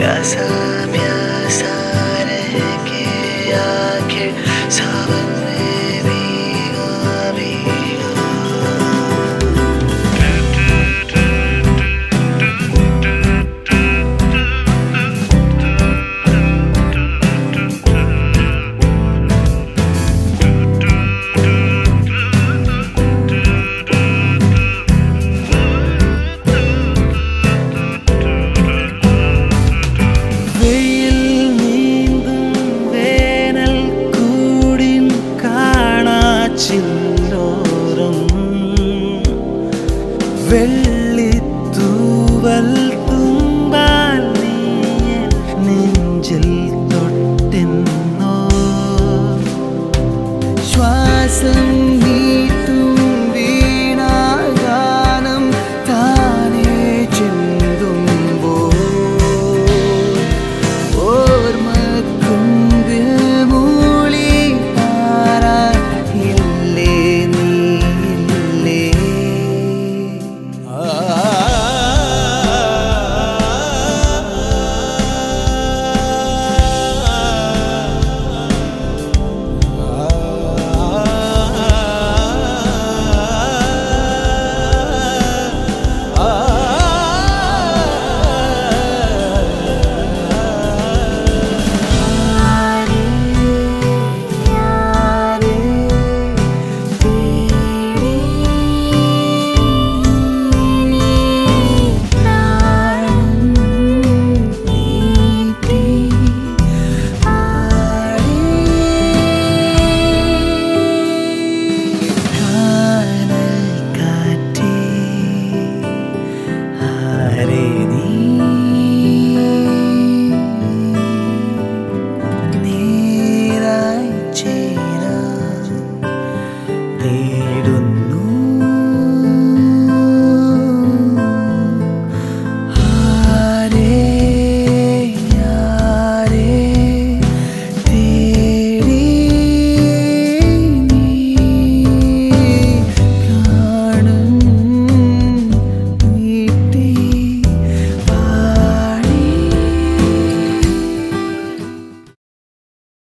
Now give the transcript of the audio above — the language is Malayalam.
biasa വെള്ളിത്തൂവൽ തുമ്പാൽ നെഞ്ചിൽ തൊട്ടെന്നോ. ശ്വാസം